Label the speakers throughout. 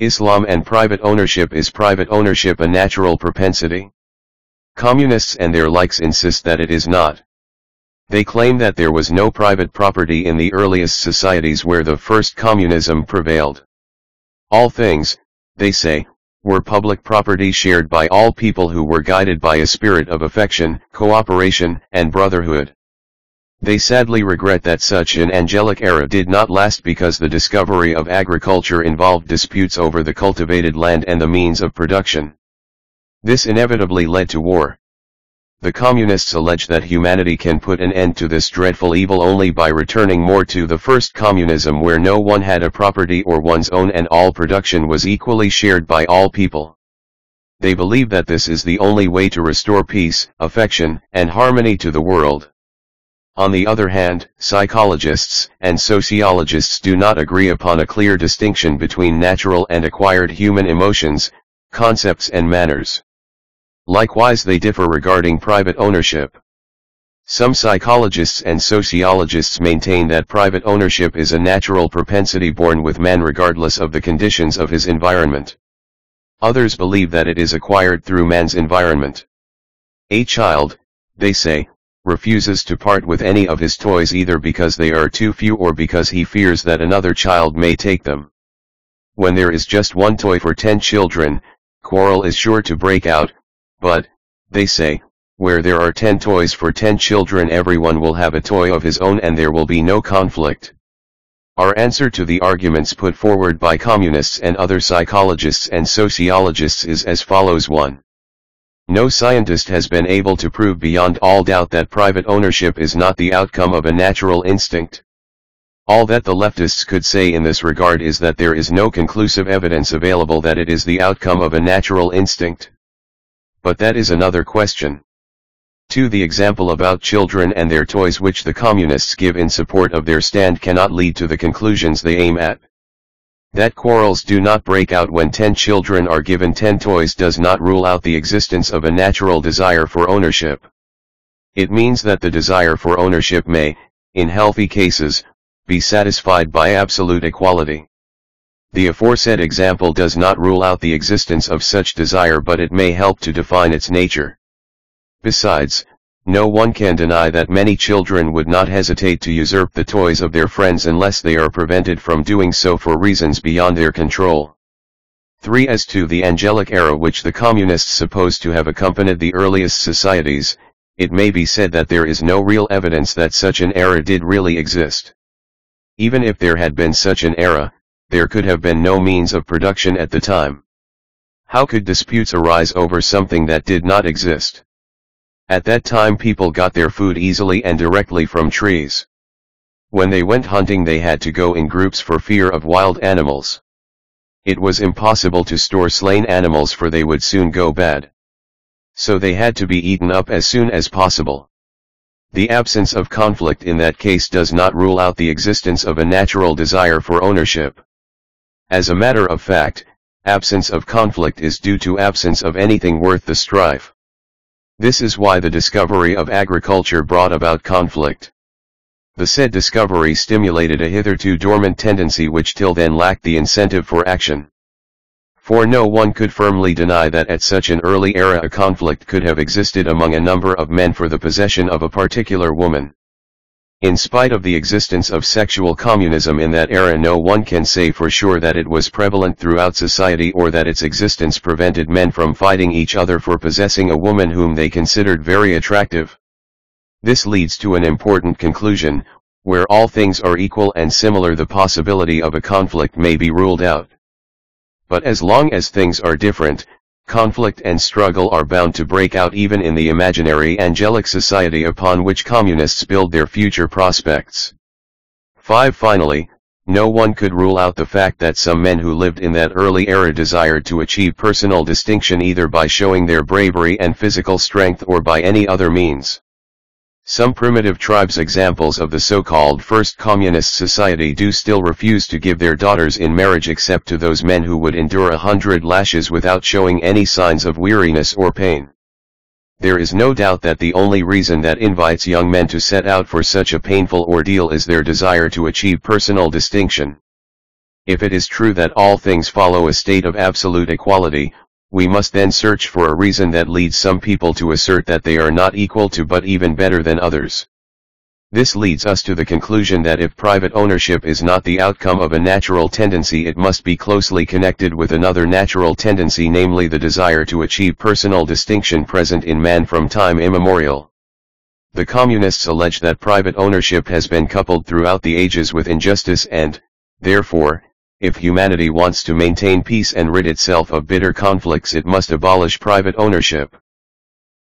Speaker 1: Islam and private ownership is private ownership a natural propensity? Communists and their likes insist that it is not. They claim that there was no private property in the earliest societies where the first communism prevailed. All things, they say, were public property shared by all people who were guided by a spirit of affection, cooperation, and brotherhood. They sadly regret that such an angelic era did not last because the discovery of agriculture involved disputes over the cultivated land and the means of production. This inevitably led to war. The communists allege that humanity can put an end to this dreadful evil only by returning more to the first communism where no one had a property or one's own and all production was equally shared by all people. They believe that this is the only way to restore peace, affection, and harmony to the world. On the other hand, psychologists and sociologists do not agree upon a clear distinction between natural and acquired human emotions, concepts and manners. Likewise they differ regarding private ownership. Some psychologists and sociologists maintain that private ownership is a natural propensity born with man regardless of the conditions of his environment. Others believe that it is acquired through man's environment. A child, they say, refuses to part with any of his toys either because they are too few or because he fears that another child may take them. When there is just one toy for ten children, quarrel is sure to break out, but, they say, where there are ten toys for ten children everyone will have a toy of his own and there will be no conflict. Our answer to the arguments put forward by communists and other psychologists and sociologists is as follows 1. No scientist has been able to prove beyond all doubt that private ownership is not the outcome of a natural instinct. All that the leftists could say in this regard is that there is no conclusive evidence available that it is the outcome of a natural instinct. But that is another question. To The example about children and their toys which the communists give in support of their stand cannot lead to the conclusions they aim at. That quarrels do not break out when 10 children are given 10 toys does not rule out the existence of a natural desire for ownership. It means that the desire for ownership may, in healthy cases, be satisfied by absolute equality. The aforesaid example does not rule out the existence of such desire but it may help to define its nature. Besides, no one can deny that many children would not hesitate to usurp the toys of their friends unless they are prevented from doing so for reasons beyond their control. 3. As to the angelic era which the communists suppose to have accompanied the earliest societies, it may be said that there is no real evidence that such an era did really exist. Even if there had been such an era, there could have been no means of production at the time. How could disputes arise over something that did not exist? At that time people got their food easily and directly from trees. When they went hunting they had to go in groups for fear of wild animals. It was impossible to store slain animals for they would soon go bad. So they had to be eaten up as soon as possible. The absence of conflict in that case does not rule out the existence of a natural desire for ownership. As a matter of fact, absence of conflict is due to absence of anything worth the strife. This is why the discovery of agriculture brought about conflict. The said discovery stimulated a hitherto dormant tendency which till then lacked the incentive for action. For no one could firmly deny that at such an early era a conflict could have existed among a number of men for the possession of a particular woman. In spite of the existence of sexual communism in that era no one can say for sure that it was prevalent throughout society or that its existence prevented men from fighting each other for possessing a woman whom they considered very attractive. This leads to an important conclusion, where all things are equal and similar the possibility of a conflict may be ruled out. But as long as things are different, conflict and struggle are bound to break out even in the imaginary angelic society upon which communists build their future prospects. 5. Finally, no one could rule out the fact that some men who lived in that early era desired to achieve personal distinction either by showing their bravery and physical strength or by any other means. Some primitive tribes examples of the so-called first communist society do still refuse to give their daughters in marriage except to those men who would endure a hundred lashes without showing any signs of weariness or pain. There is no doubt that the only reason that invites young men to set out for such a painful ordeal is their desire to achieve personal distinction. If it is true that all things follow a state of absolute equality, we must then search for a reason that leads some people to assert that they are not equal to but even better than others. This leads us to the conclusion that if private ownership is not the outcome of a natural tendency it must be closely connected with another natural tendency namely the desire to achieve personal distinction present in man from time immemorial. The communists allege that private ownership has been coupled throughout the ages with injustice and, therefore, if humanity wants to maintain peace and rid itself of bitter conflicts it must abolish private ownership.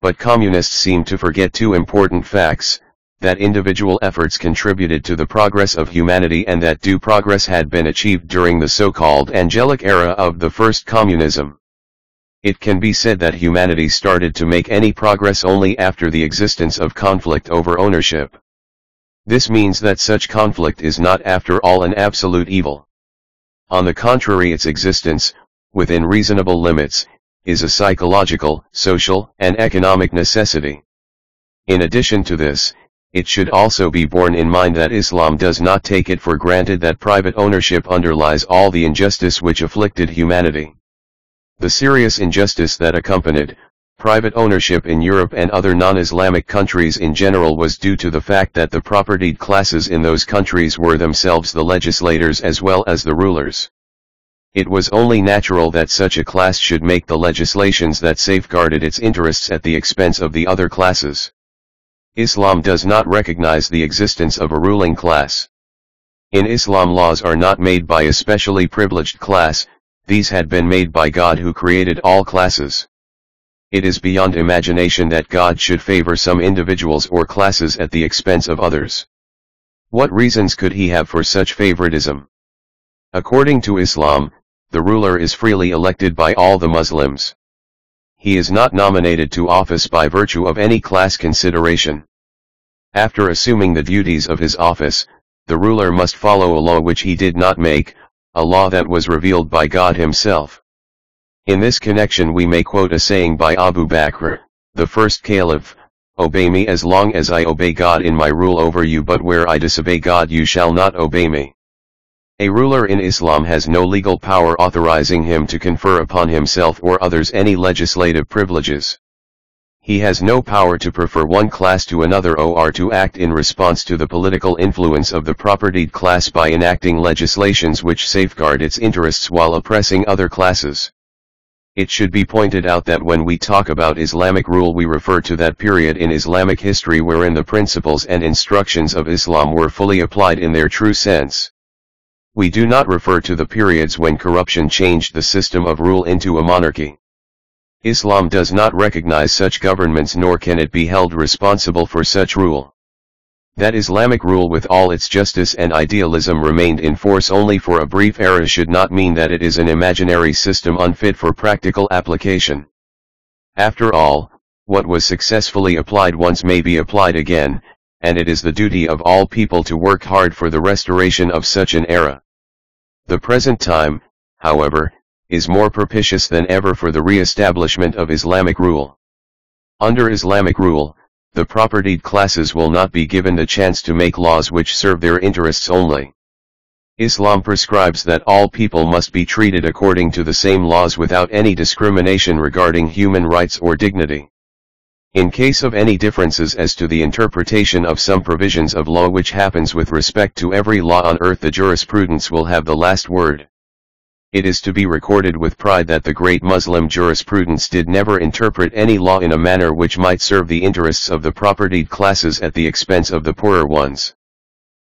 Speaker 1: But communists seem to forget two important facts, that individual efforts contributed to the progress of humanity and that due progress had been achieved during the so-called angelic era of the first communism. It can be said that humanity started to make any progress only after the existence of conflict over ownership. This means that such conflict is not after all an absolute evil. On the contrary its existence, within reasonable limits, is a psychological, social, and economic necessity. In addition to this, it should also be borne in mind that Islam does not take it for granted that private ownership underlies all the injustice which afflicted humanity. The serious injustice that accompanied, private ownership in Europe and other non-Islamic countries in general was due to the fact that the propertied classes in those countries were themselves the legislators as well as the rulers. It was only natural that such a class should make the legislations that safeguarded its interests at the expense of the other classes. Islam does not recognize the existence of a ruling class. In Islam laws are not made by a specially privileged class, these had been made by God who created all classes. It is beyond imagination that God should favor some individuals or classes at the expense of others. What reasons could he have for such favoritism? According to Islam, the ruler is freely elected by all the Muslims he is not nominated to office by virtue of any class consideration. After assuming the duties of his office, the ruler must follow a law which he did not make, a law that was revealed by God himself. In this connection we may quote a saying by Abu Bakr, the first caliph, Obey me as long as I obey God in my rule over you but where I disobey God you shall not obey me. A ruler in Islam has no legal power authorizing him to confer upon himself or others any legislative privileges. He has no power to prefer one class to another or to act in response to the political influence of the propertied class by enacting legislations which safeguard its interests while oppressing other classes. It should be pointed out that when we talk about Islamic rule we refer to that period in Islamic history wherein the principles and instructions of Islam were fully applied in their true sense. We do not refer to the periods when corruption changed the system of rule into a monarchy. Islam does not recognize such governments nor can it be held responsible for such rule. That Islamic rule with all its justice and idealism remained in force only for a brief era should not mean that it is an imaginary system unfit for practical application. After all, what was successfully applied once may be applied again, and it is the duty of all people to work hard for the restoration of such an era. The present time, however, is more propitious than ever for the re-establishment of Islamic rule. Under Islamic rule, the propertied classes will not be given the chance to make laws which serve their interests only. Islam prescribes that all people must be treated according to the same laws without any discrimination regarding human rights or dignity. In case of any differences as to the interpretation of some provisions of law which happens with respect to every law on earth the jurisprudence will have the last word. It is to be recorded with pride that the great Muslim jurisprudence did never interpret any law in a manner which might serve the interests of the propertied classes at the expense of the poorer ones.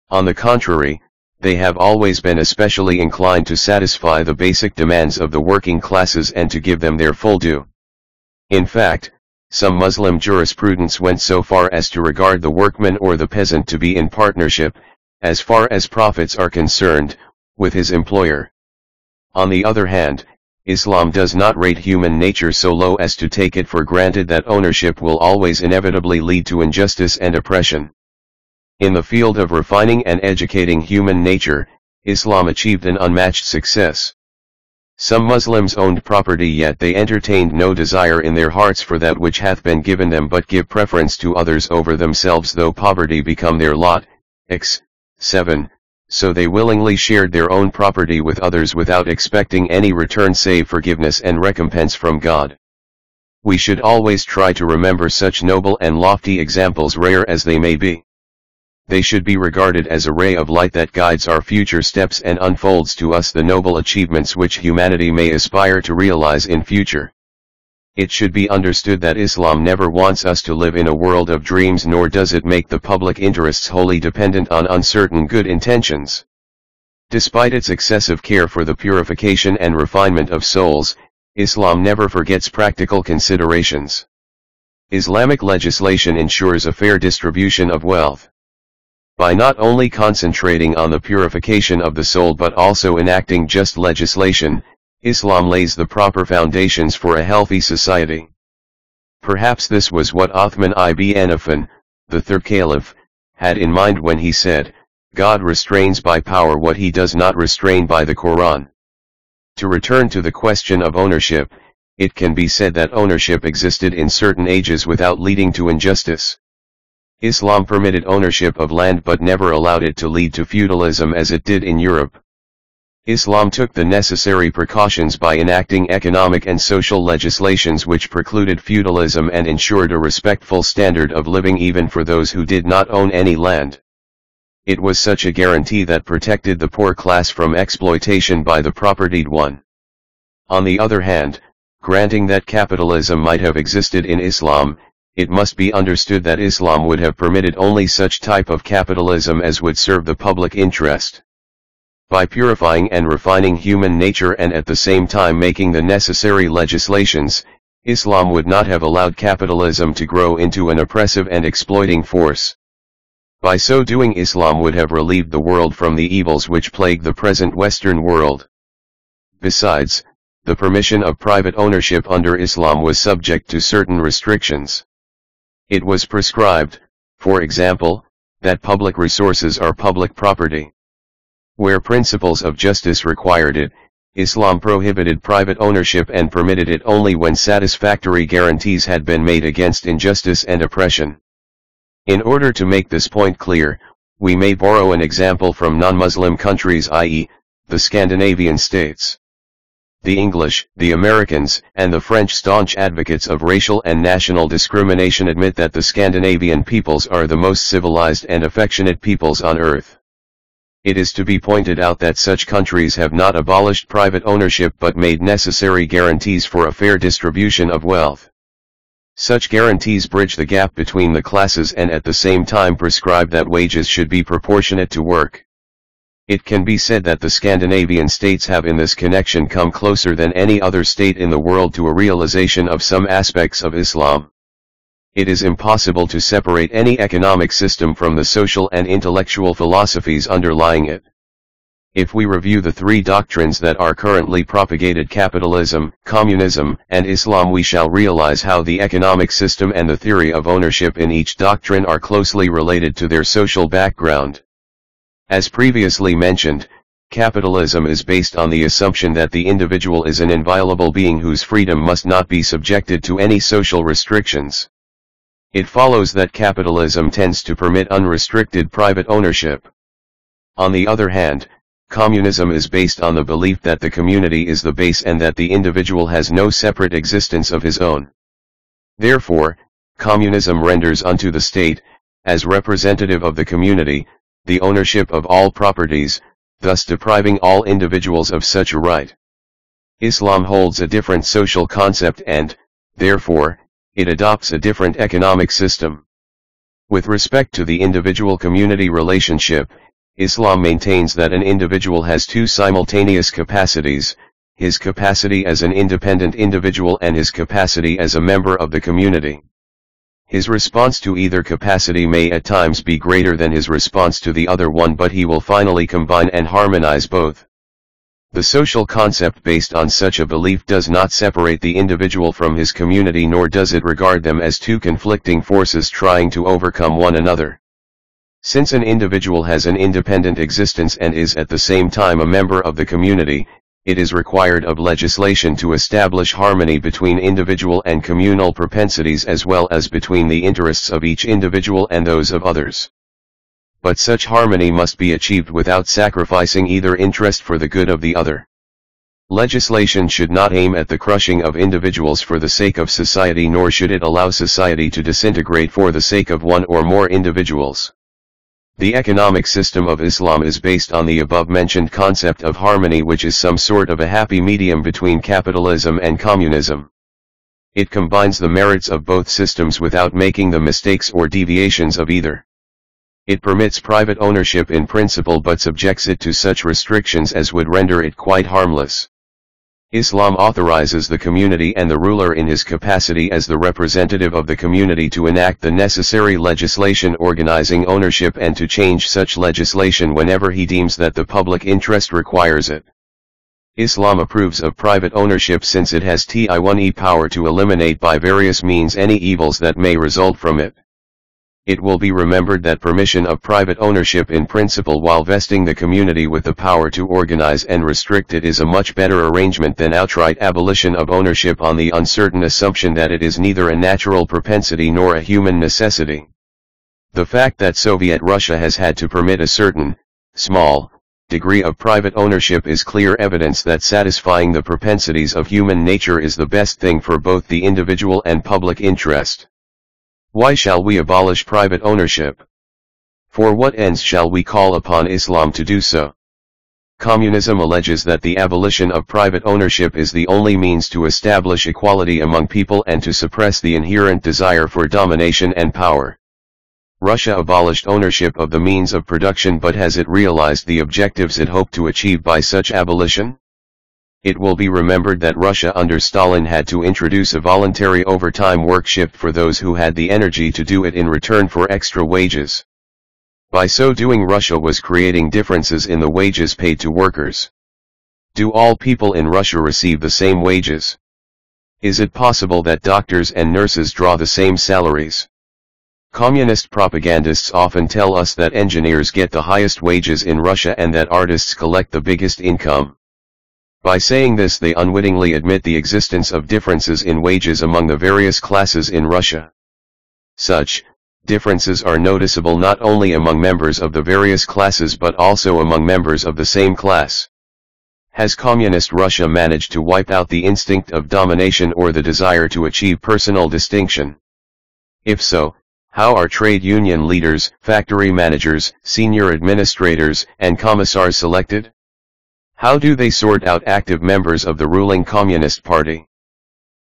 Speaker 1: On the contrary, they have always been especially inclined to satisfy the basic demands of the working classes and to give them their full due. In fact, some Muslim jurisprudence went so far as to regard the workman or the peasant to be in partnership, as far as profits are concerned, with his employer. On the other hand, Islam does not rate human nature so low as to take it for granted that ownership will always inevitably lead to injustice and oppression. In the field of refining and educating human nature, Islam achieved an unmatched success. Some Muslims owned property yet they entertained no desire in their hearts for that which hath been given them but give preference to others over themselves though poverty become their lot. X. 7, so they willingly shared their own property with others without expecting any return save forgiveness and recompense from God. We should always try to remember such noble and lofty examples rare as they may be. They should be regarded as a ray of light that guides our future steps and unfolds to us the noble achievements which humanity may aspire to realize in future. It should be understood that Islam never wants us to live in a world of dreams nor does it make the public interests wholly dependent on uncertain good intentions. Despite its excessive care for the purification and refinement of souls, Islam never forgets practical considerations. Islamic legislation ensures a fair distribution of wealth. By not only concentrating on the purification of the soul but also enacting just legislation, Islam lays the proper foundations for a healthy society. Perhaps this was what Uthman ibn Affan, the third caliph, had in mind when he said, God restrains by power what he does not restrain by the Quran. To return to the question of ownership, it can be said that ownership existed in certain ages without leading to injustice. Islam permitted ownership of land but never allowed it to lead to feudalism as it did in Europe. Islam took the necessary precautions by enacting economic and social legislations which precluded feudalism and ensured a respectful standard of living even for those who did not own any land. It was such a guarantee that protected the poor class from exploitation by the propertied one. On the other hand, granting that capitalism might have existed in Islam, it must be understood that Islam would have permitted only such type of capitalism as would serve the public interest. By purifying and refining human nature and at the same time making the necessary legislations, Islam would not have allowed capitalism to grow into an oppressive and exploiting force. By so doing Islam would have relieved the world from the evils which plague the present Western world. Besides, the permission of private ownership under Islam was subject to certain restrictions. It was prescribed, for example, that public resources are public property. Where principles of justice required it, Islam prohibited private ownership and permitted it only when satisfactory guarantees had been made against injustice and oppression. In order to make this point clear, we may borrow an example from non-Muslim countries i.e., the Scandinavian states. The English, the Americans, and the French staunch advocates of racial and national discrimination admit that the Scandinavian peoples are the most civilized and affectionate peoples on earth. It is to be pointed out that such countries have not abolished private ownership but made necessary guarantees for a fair distribution of wealth. Such guarantees bridge the gap between the classes and at the same time prescribe that wages should be proportionate to work. It can be said that the Scandinavian states have in this connection come closer than any other state in the world to a realization of some aspects of Islam. It is impossible to separate any economic system from the social and intellectual philosophies underlying it. If we review the three doctrines that are currently propagated capitalism, communism, and Islam we shall realize how the economic system and the theory of ownership in each doctrine are closely related to their social background. As previously mentioned, capitalism is based on the assumption that the individual is an inviolable being whose freedom must not be subjected to any social restrictions. It follows that capitalism tends to permit unrestricted private ownership. On the other hand, Communism is based on the belief that the community is the base and that the individual has no separate existence of his own. Therefore, communism renders unto the state, as representative of the community, the ownership of all properties, thus depriving all individuals of such a right. Islam holds a different social concept and, therefore, it adopts a different economic system. With respect to the individual-community relationship, Islam maintains that an individual has two simultaneous capacities, his capacity as an independent individual and his capacity as a member of the community. His response to either capacity may at times be greater than his response to the other one but he will finally combine and harmonize both. The social concept based on such a belief does not separate the individual from his community nor does it regard them as two conflicting forces trying to overcome one another. Since an individual has an independent existence and is at the same time a member of the community, it is required of legislation to establish harmony between individual and communal propensities as well as between the interests of each individual and those of others. But such harmony must be achieved without sacrificing either interest for the good of the other. Legislation should not aim at the crushing of individuals for the sake of society nor should it allow society to disintegrate for the sake of one or more individuals. The economic system of Islam is based on the above-mentioned concept of harmony which is some sort of a happy medium between capitalism and communism. It combines the merits of both systems without making the mistakes or deviations of either. It permits private ownership in principle but subjects it to such restrictions as would render it quite harmless. Islam authorizes the community and the ruler in his capacity as the representative of the community to enact the necessary legislation organizing ownership and to change such legislation whenever he deems that the public interest requires it. Islam approves of private ownership since it has TI1E power to eliminate by various means any evils that may result from it. It will be remembered that permission of private ownership in principle while vesting the community with the power to organize and restrict it is a much better arrangement than outright abolition of ownership on the uncertain assumption that it is neither a natural propensity nor a human necessity. The fact that Soviet Russia has had to permit a certain, small, degree of private ownership is clear evidence that satisfying the propensities of human nature is the best thing for both the individual and public interest. Why shall we abolish private ownership? For what ends shall we call upon Islam to do so? Communism alleges that the abolition of private ownership is the only means to establish equality among people and to suppress the inherent desire for domination and power. Russia abolished ownership of the means of production but has it realized the objectives it hoped to achieve by such abolition? It will be remembered that Russia under Stalin had to introduce a voluntary overtime work shift for those who had the energy to do it in return for extra wages. By so doing Russia was creating differences in the wages paid to workers. Do all people in Russia receive the same wages? Is it possible that doctors and nurses draw the same salaries? Communist propagandists often tell us that engineers get the highest wages in Russia and that artists collect the biggest income. By saying this they unwittingly admit the existence of differences in wages among the various classes in Russia. Such, differences are noticeable not only among members of the various classes but also among members of the same class. Has communist Russia managed to wipe out the instinct of domination or the desire to achieve personal distinction? If so, how are trade union leaders, factory managers, senior administrators, and commissars selected? How do they sort out active members of the ruling Communist Party?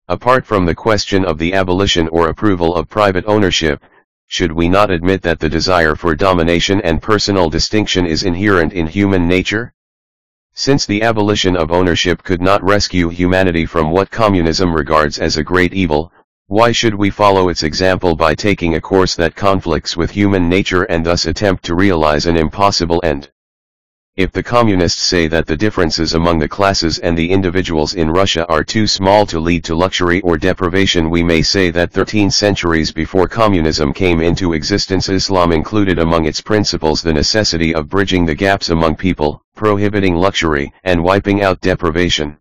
Speaker 1: Apart from the question of the abolition or approval of private ownership, should we not admit that the desire for domination and personal distinction is inherent in human nature? Since the abolition of ownership could not rescue humanity from what communism regards as a great evil, why should we follow its example by taking a course that conflicts with human nature and thus attempt to realize an impossible end? If the communists say that the differences among the classes and the individuals in Russia are too small to lead to luxury or deprivation we may say that 13 centuries before communism came into existence Islam included among its principles the necessity of bridging the gaps among people, prohibiting luxury, and wiping out deprivation.